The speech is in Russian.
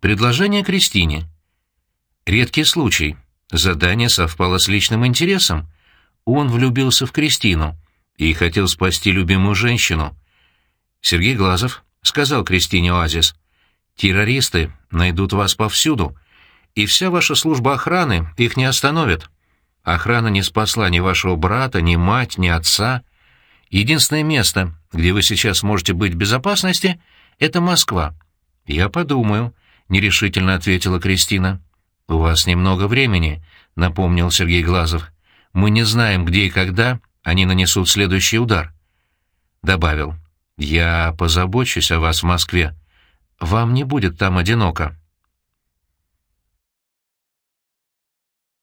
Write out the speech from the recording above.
Предложение Кристине. Редкий случай. Задание совпало с личным интересом. Он влюбился в Кристину и хотел спасти любимую женщину. Сергей Глазов сказал Кристине Оазис, «Террористы найдут вас повсюду, и вся ваша служба охраны их не остановит. Охрана не спасла ни вашего брата, ни мать, ни отца. Единственное место, где вы сейчас можете быть в безопасности, — это Москва. Я подумаю». — нерешительно ответила Кристина. «У вас немного времени», — напомнил Сергей Глазов. «Мы не знаем, где и когда они нанесут следующий удар». Добавил. «Я позабочусь о вас в Москве. Вам не будет там одиноко».